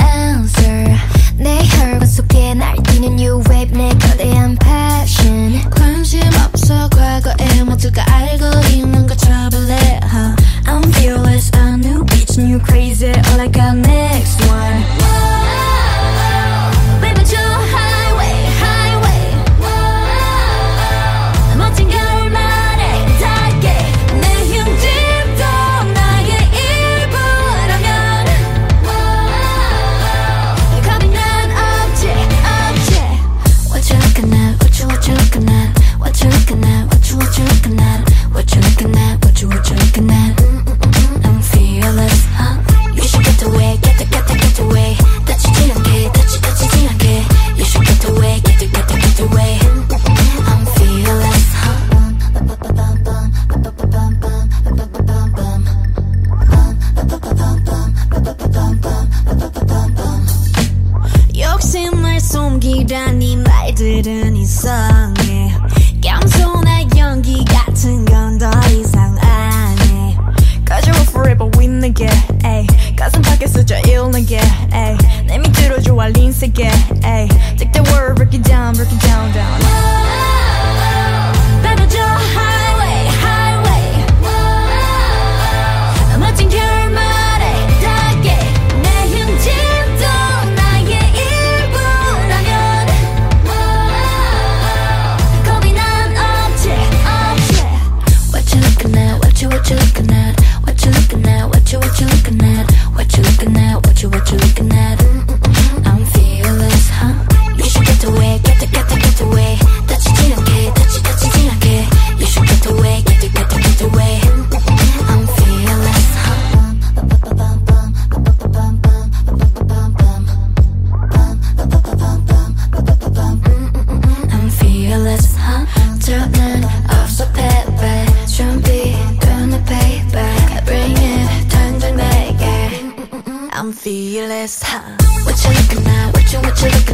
answer. 내 혈관 속에 new wave 내 거대한 passion. 관심 없어 과거에 모두가 알고 있는 거 trouble? I'm fearless, a new bitch, new crazy. All I got now 숨기란 이 말들은 이상해. 감성 you what you're looking at. I'm fearless, huh? What you looking at? What you, what you looking